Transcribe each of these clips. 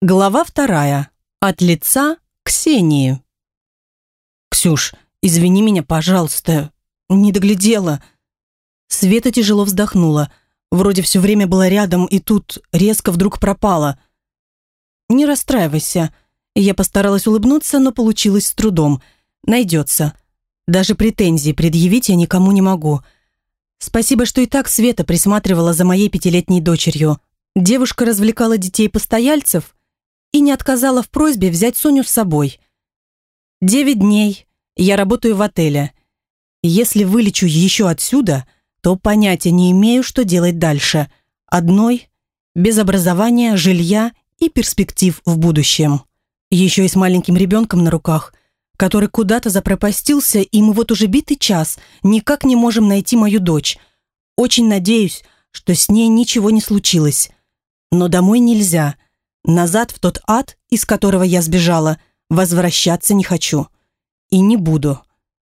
Глава вторая. От лица Ксении. «Ксюш, извини меня, пожалуйста. Не доглядела». Света тяжело вздохнула. Вроде все время была рядом, и тут резко вдруг пропала. «Не расстраивайся». Я постаралась улыбнуться, но получилось с трудом. Найдется. Даже претензий предъявить я никому не могу. Спасибо, что и так Света присматривала за моей пятилетней дочерью. Девушка развлекала детей-постояльцев – и не отказала в просьбе взять Соню с собой. Девять дней я работаю в отеле. Если вылечу еще отсюда, то понятия не имею, что делать дальше. Одной, без образования, жилья и перспектив в будущем. Еще и с маленьким ребенком на руках, который куда-то запропастился, и мы вот уже битый час никак не можем найти мою дочь. Очень надеюсь, что с ней ничего не случилось. Но домой нельзя – Назад в тот ад, из которого я сбежала, возвращаться не хочу. И не буду.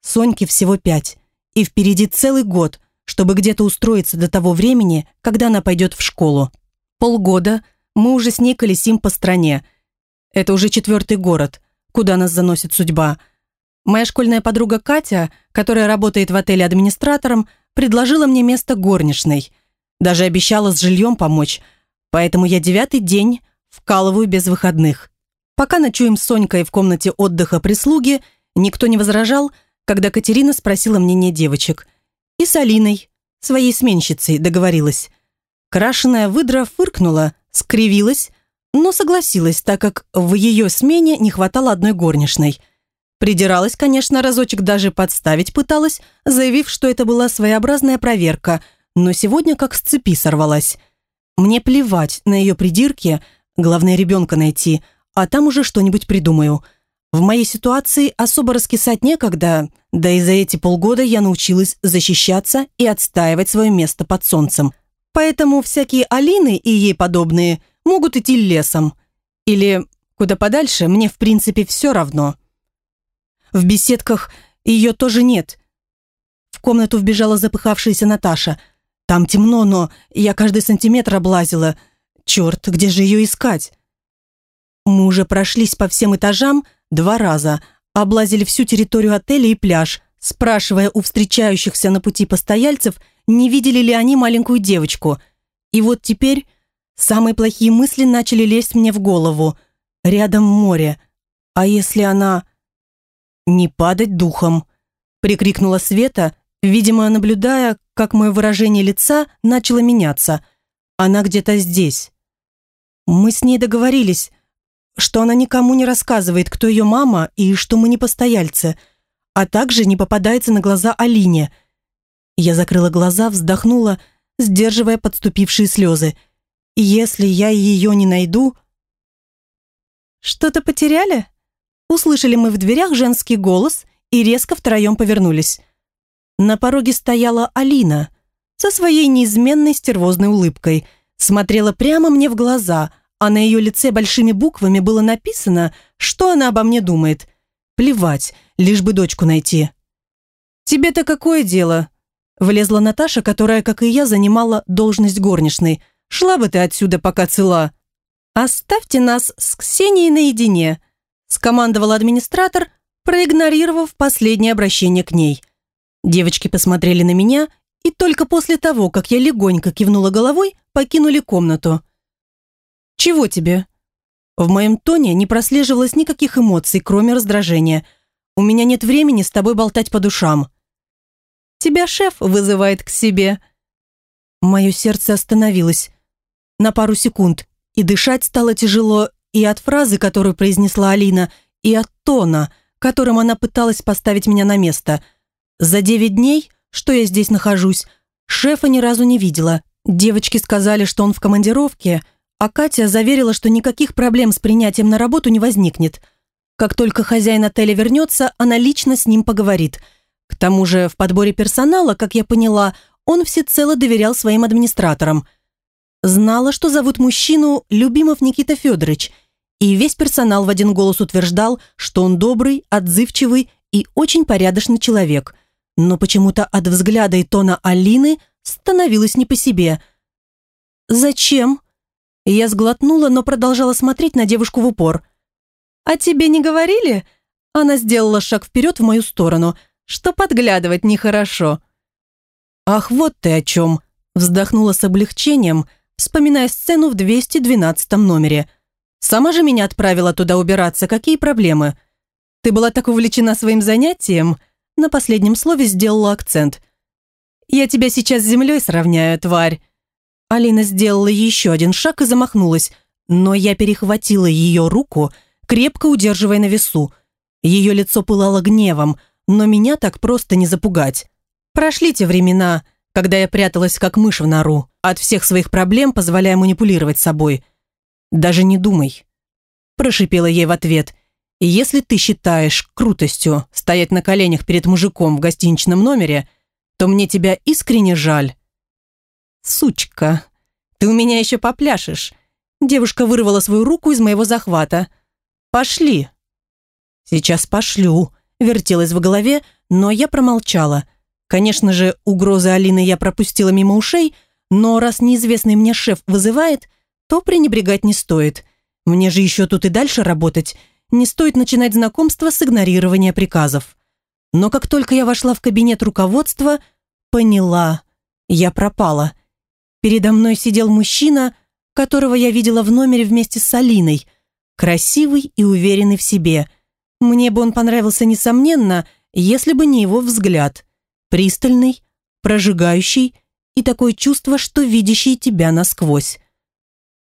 Соньке всего пять. И впереди целый год, чтобы где-то устроиться до того времени, когда она пойдет в школу. Полгода мы уже с ней колесим по стране. Это уже четвертый город, куда нас заносит судьба. Моя школьная подруга Катя, которая работает в отеле администратором, предложила мне место горничной. Даже обещала с жильем помочь. Поэтому я девятый день Вкалываю без выходных. Пока ночуем с Сонькой в комнате отдыха прислуги, никто не возражал, когда Катерина спросила мнение девочек. И с Алиной, своей сменщицей, договорилась. Крашеная выдра фыркнула, скривилась, но согласилась, так как в ее смене не хватало одной горничной. Придиралась, конечно, разочек даже подставить пыталась, заявив, что это была своеобразная проверка, но сегодня как с цепи сорвалась. Мне плевать на ее придирки – Главное ребенка найти, а там уже что-нибудь придумаю. В моей ситуации особо раскисать некогда, да и за эти полгода я научилась защищаться и отстаивать свое место под солнцем. Поэтому всякие Алины и ей подобные могут идти лесом. Или куда подальше, мне в принципе все равно. В беседках ее тоже нет. В комнату вбежала запыхавшаяся Наташа. Там темно, но я каждый сантиметр облазила – Черт, где же ее искать? Мы уже прошлись по всем этажам два раза, облазили всю территорию отеля и пляж, спрашивая у встречающихся на пути постояльцев, не видели ли они маленькую девочку. И вот теперь самые плохие мысли начали лезть мне в голову. Рядом море. А если она... «Не падать духом!» — прикрикнула Света, видимо, наблюдая, как мое выражение лица начало меняться. «Она где-то здесь». Мы с ней договорились, что она никому не рассказывает, кто ее мама и что мы не постояльцы, а также не попадается на глаза Алине. Я закрыла глаза, вздохнула, сдерживая подступившие слезы. Если я ее не найду... «Что-то потеряли?» Услышали мы в дверях женский голос и резко втроем повернулись. На пороге стояла Алина со своей неизменной стервозной улыбкой, смотрела прямо мне в глаза, а на ее лице большими буквами было написано, что она обо мне думает. Плевать, лишь бы дочку найти. «Тебе-то какое дело?» Влезла Наташа, которая, как и я, занимала должность горничной. «Шла бы ты отсюда, пока цела». «Оставьте нас с Ксенией наедине», скомандовал администратор, проигнорировав последнее обращение к ней. Девочки посмотрели на меня и только после того, как я легонько кивнула головой, покинули комнату. «Чего тебе?» В моем тоне не прослеживалось никаких эмоций, кроме раздражения. «У меня нет времени с тобой болтать по душам». «Тебя шеф вызывает к себе». Мое сердце остановилось на пару секунд, и дышать стало тяжело и от фразы, которую произнесла Алина, и от тона, которым она пыталась поставить меня на место. За девять дней, что я здесь нахожусь, шефа ни разу не видела. Девочки сказали, что он в командировке – а Катя заверила, что никаких проблем с принятием на работу не возникнет. Как только хозяин отеля вернется, она лично с ним поговорит. К тому же в подборе персонала, как я поняла, он всецело доверял своим администраторам. Знала, что зовут мужчину Любимов Никита Федорович, и весь персонал в один голос утверждал, что он добрый, отзывчивый и очень порядочный человек. Но почему-то от взгляда и тона Алины становилось не по себе. «Зачем?» Я сглотнула, но продолжала смотреть на девушку в упор. «А тебе не говорили?» Она сделала шаг вперед в мою сторону, что подглядывать нехорошо. «Ах, вот ты о чем!» Вздохнула с облегчением, вспоминая сцену в 212 номере. «Сама же меня отправила туда убираться, какие проблемы?» «Ты была так увлечена своим занятием?» На последнем слове сделала акцент. «Я тебя сейчас с землей сравняю, тварь!» Алина сделала еще один шаг и замахнулась, но я перехватила ее руку, крепко удерживая на весу. Ее лицо пылало гневом, но меня так просто не запугать. Прошли те времена, когда я пряталась как мышь в нору, от всех своих проблем позволяя манипулировать собой. «Даже не думай», – прошипела ей в ответ. «Если ты считаешь крутостью стоять на коленях перед мужиком в гостиничном номере, то мне тебя искренне жаль». «Сучка, ты у меня еще попляшешь». Девушка вырвала свою руку из моего захвата. «Пошли». «Сейчас пошлю», – вертелась в голове, но я промолчала. Конечно же, угрозы Алины я пропустила мимо ушей, но раз неизвестный мне шеф вызывает, то пренебрегать не стоит. Мне же еще тут и дальше работать. Не стоит начинать знакомство с игнорирования приказов. Но как только я вошла в кабинет руководства, поняла, я пропала. Передо мной сидел мужчина, которого я видела в номере вместе с Алиной. Красивый и уверенный в себе. Мне бы он понравился, несомненно, если бы не его взгляд. Пристальный, прожигающий и такое чувство, что видящий тебя насквозь.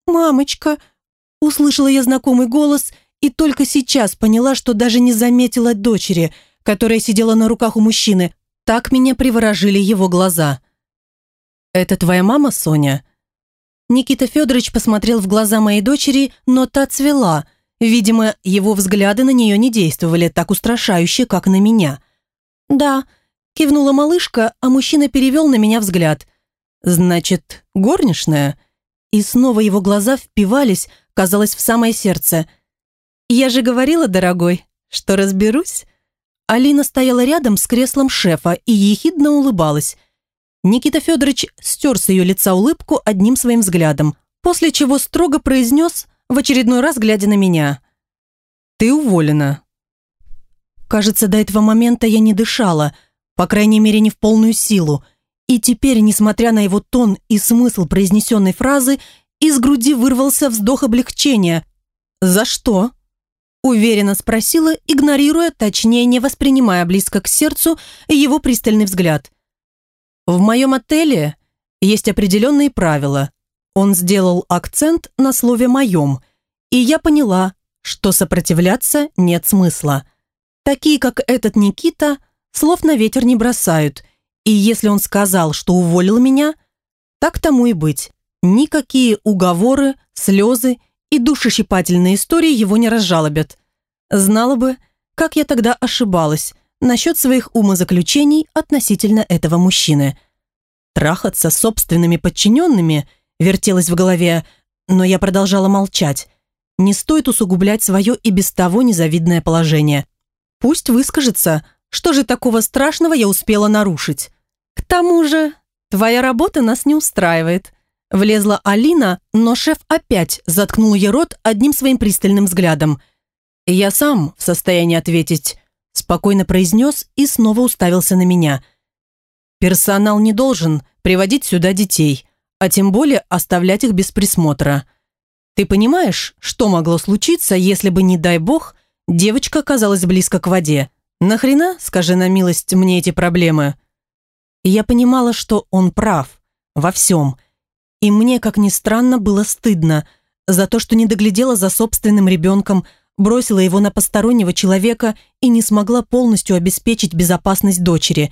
«Мамочка!» Услышала я знакомый голос и только сейчас поняла, что даже не заметила дочери, которая сидела на руках у мужчины. Так меня приворожили его глаза. «Это твоя мама, Соня?» Никита Федорович посмотрел в глаза моей дочери, но та цвела. Видимо, его взгляды на нее не действовали так устрашающе, как на меня. «Да», – кивнула малышка, а мужчина перевел на меня взгляд. «Значит, горничная?» И снова его глаза впивались, казалось, в самое сердце. «Я же говорила, дорогой, что разберусь?» Алина стояла рядом с креслом шефа и ехидно улыбалась. Никита Федорович стер с ее лица улыбку одним своим взглядом, после чего строго произнес, в очередной раз глядя на меня. «Ты уволена». Кажется, до этого момента я не дышала, по крайней мере, не в полную силу. И теперь, несмотря на его тон и смысл произнесенной фразы, из груди вырвался вздох облегчения. «За что?» Уверенно спросила, игнорируя, точнее, не воспринимая близко к сердцу его пристальный взгляд. В моем отеле есть определенные правила. Он сделал акцент на слове «моем», и я поняла, что сопротивляться нет смысла. Такие, как этот Никита, слов на ветер не бросают, и если он сказал, что уволил меня, так тому и быть. Никакие уговоры, слезы и душещипательные истории его не разжалобят. Знала бы, как я тогда ошибалась, насчет своих умозаключений относительно этого мужчины. Трахаться с собственными подчиненными вертелось в голове, но я продолжала молчать. Не стоит усугублять свое и без того незавидное положение. Пусть выскажется, что же такого страшного я успела нарушить. К тому же, твоя работа нас не устраивает. Влезла Алина, но шеф опять заткнул ей рот одним своим пристальным взглядом. Я сам в состоянии ответить спокойно произнес и снова уставился на меня. «Персонал не должен приводить сюда детей, а тем более оставлять их без присмотра. Ты понимаешь, что могло случиться, если бы, не дай бог, девочка оказалась близко к воде? Нахрена, скажи на милость, мне эти проблемы?» Я понимала, что он прав во всем. И мне, как ни странно, было стыдно за то, что не доглядела за собственным ребенком, бросила его на постороннего человека и не смогла полностью обеспечить безопасность дочери.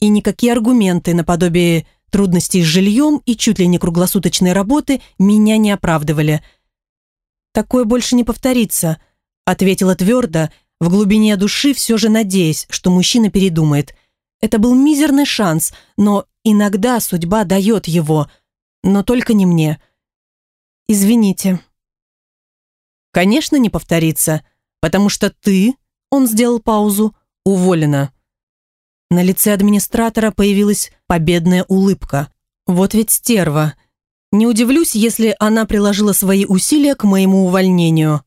И никакие аргументы наподобие трудностей с жильем и чуть ли не круглосуточной работы меня не оправдывали. «Такое больше не повторится», — ответила твердо, в глубине души все же надеясь, что мужчина передумает. Это был мизерный шанс, но иногда судьба дает его, но только не мне. «Извините», Конечно, не повторится, потому что ты, он сделал паузу, уволена. На лице администратора появилась победная улыбка. Вот ведь стерва. Не удивлюсь, если она приложила свои усилия к моему увольнению.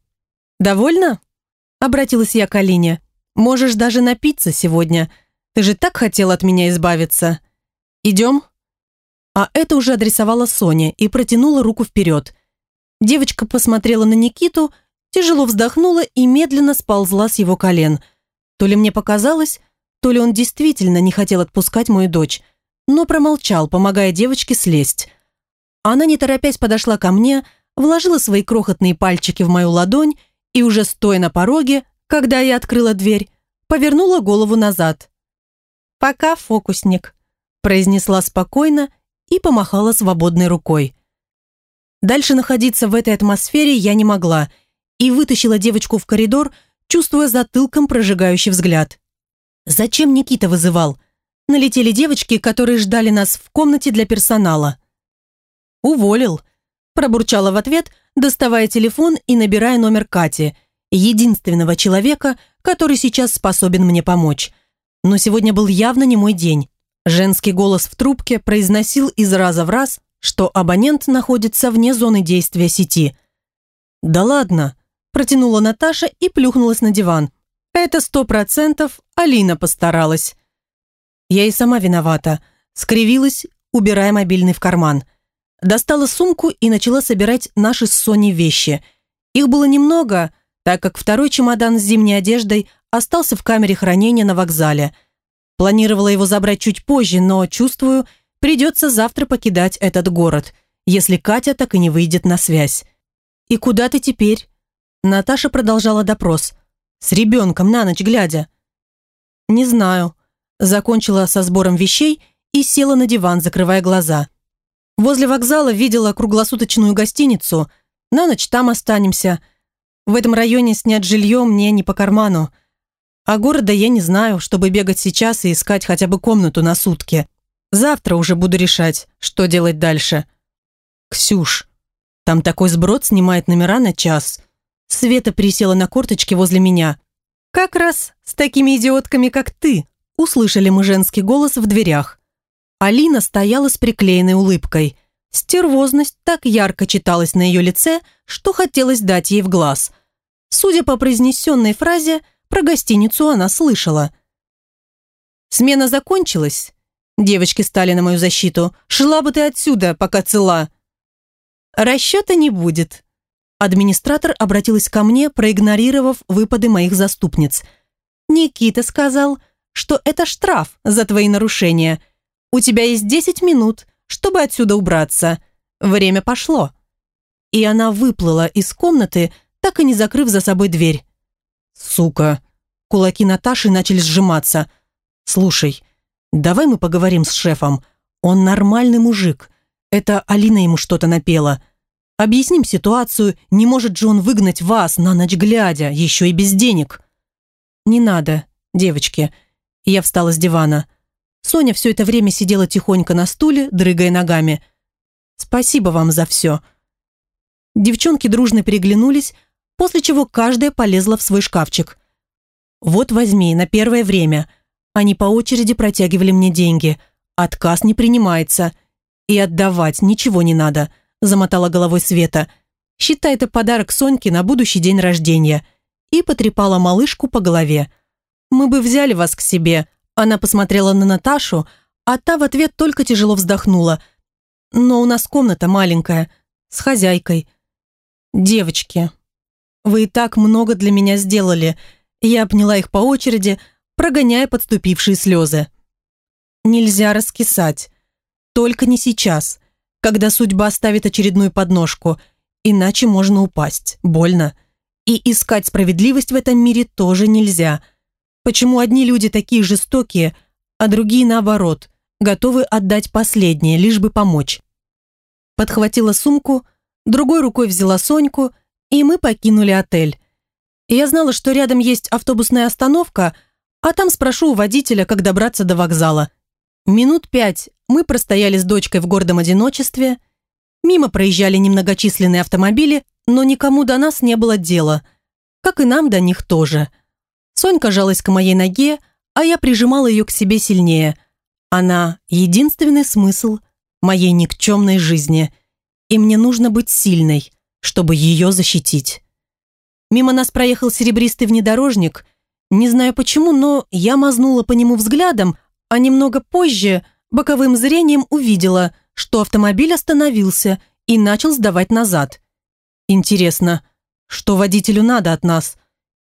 «Довольно?» – обратилась я к Алине. «Можешь даже напиться сегодня. Ты же так хотел от меня избавиться. Идем?» А это уже адресовала Соня и протянула руку вперед. Девочка посмотрела на Никиту, тяжело вздохнула и медленно сползла с его колен. То ли мне показалось, то ли он действительно не хотел отпускать мою дочь, но промолчал, помогая девочке слезть. Она, не торопясь, подошла ко мне, вложила свои крохотные пальчики в мою ладонь и уже стоя на пороге, когда я открыла дверь, повернула голову назад. «Пока, фокусник», произнесла спокойно и помахала свободной рукой. Дальше находиться в этой атмосфере я не могла и вытащила девочку в коридор, чувствуя затылком прожигающий взгляд. Зачем Никита вызывал? Налетели девочки, которые ждали нас в комнате для персонала. «Уволил», – пробурчала в ответ, доставая телефон и набирая номер Кати, единственного человека, который сейчас способен мне помочь. Но сегодня был явно не мой день. Женский голос в трубке произносил из раза в раз, что абонент находится вне зоны действия сети. «Да ладно», – протянула Наташа и плюхнулась на диван. «Это сто процентов Алина постаралась». Я и сама виновата. Скривилась, убирая мобильный в карман – достала сумку и начала собирать наши с Соней вещи. Их было немного, так как второй чемодан с зимней одеждой остался в камере хранения на вокзале. Планировала его забрать чуть позже, но, чувствую, придется завтра покидать этот город, если Катя так и не выйдет на связь. «И куда ты теперь?» Наташа продолжала допрос. «С ребенком на ночь глядя». «Не знаю». Закончила со сбором вещей и села на диван, закрывая глаза. Возле вокзала видела круглосуточную гостиницу. На ночь там останемся. В этом районе снять жилье мне не по карману. А города я не знаю, чтобы бегать сейчас и искать хотя бы комнату на сутки. Завтра уже буду решать, что делать дальше. Ксюш, там такой сброд снимает номера на час. Света присела на корточки возле меня. Как раз с такими идиотками, как ты. Услышали мы женский голос в дверях. Алина стояла с приклеенной улыбкой. Стервозность так ярко читалась на ее лице, что хотелось дать ей в глаз. Судя по произнесенной фразе, про гостиницу она слышала. «Смена закончилась?» Девочки стали на мою защиту. «Шла бы ты отсюда, пока цела!» «Расчета не будет». Администратор обратилась ко мне, проигнорировав выпады моих заступниц. «Никита сказал, что это штраф за твои нарушения – у тебя есть десять минут, чтобы отсюда убраться. Время пошло». И она выплыла из комнаты, так и не закрыв за собой дверь. «Сука!» Кулаки Наташи начали сжиматься. «Слушай, давай мы поговорим с шефом. Он нормальный мужик. Это Алина ему что-то напела. Объясним ситуацию, не может же он выгнать вас на ночь глядя, еще и без денег». «Не надо, девочки». Я встала с дивана. Соня все это время сидела тихонько на стуле, дрыгая ногами. «Спасибо вам за все». Девчонки дружно переглянулись, после чего каждая полезла в свой шкафчик. «Вот возьми, на первое время». Они по очереди протягивали мне деньги. «Отказ не принимается. И отдавать ничего не надо», замотала головой Света. «Считай это подарок Соньке на будущий день рождения». И потрепала малышку по голове. «Мы бы взяли вас к себе, она посмотрела на Наташу, а та в ответ только тяжело вздохнула. «Но у нас комната маленькая, с хозяйкой. Девочки, вы и так много для меня сделали». Я обняла их по очереди, прогоняя подступившие слезы. «Нельзя раскисать. Только не сейчас, когда судьба ставит очередную подножку, иначе можно упасть, больно. И искать справедливость в этом мире тоже нельзя». Почему одни люди такие жестокие, а другие, наоборот, готовы отдать последнее, лишь бы помочь? Подхватила сумку, другой рукой взяла Соньку, и мы покинули отель. Я знала, что рядом есть автобусная остановка, а там спрошу у водителя, как добраться до вокзала. Минут пять мы простояли с дочкой в гордом одиночестве. Мимо проезжали немногочисленные автомобили, но никому до нас не было дела, как и нам до них тоже – Сонька жалась к моей ноге, а я прижимала ее к себе сильнее. Она – единственный смысл моей никчемной жизни. и мне нужно быть сильной, чтобы ее защитить. Мимо нас проехал серебристый внедорожник. Не знаю почему, но я мазнула по нему взглядом, а немного позже боковым зрением увидела, что автомобиль остановился и начал сдавать назад. Интересно, что водителю надо от нас?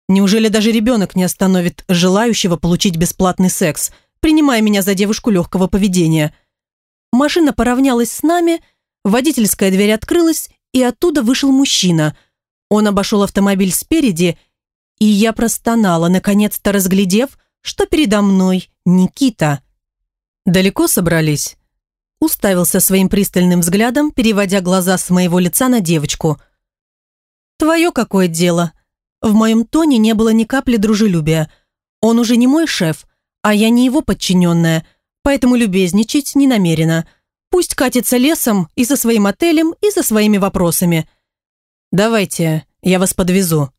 Неужели даже ребенок не остановит желающего получить бесплатный секс, принимая меня за девушку легкого поведения? Машина поравнялась с нами, водительская дверь открылась, и оттуда вышел мужчина. Он обошел автомобиль спереди, и я простонала, наконец-то разглядев, что передо мной Никита. «Далеко собрались?» Уставился своим пристальным взглядом, переводя глаза с моего лица на девочку. «Твое какое дело?» В моем тоне не было ни капли дружелюбия. Он уже не мой шеф, а я не его подчиненная, поэтому любезничать не намерена. Пусть катится лесом и со своим отелем, и со своими вопросами. «Давайте, я вас подвезу».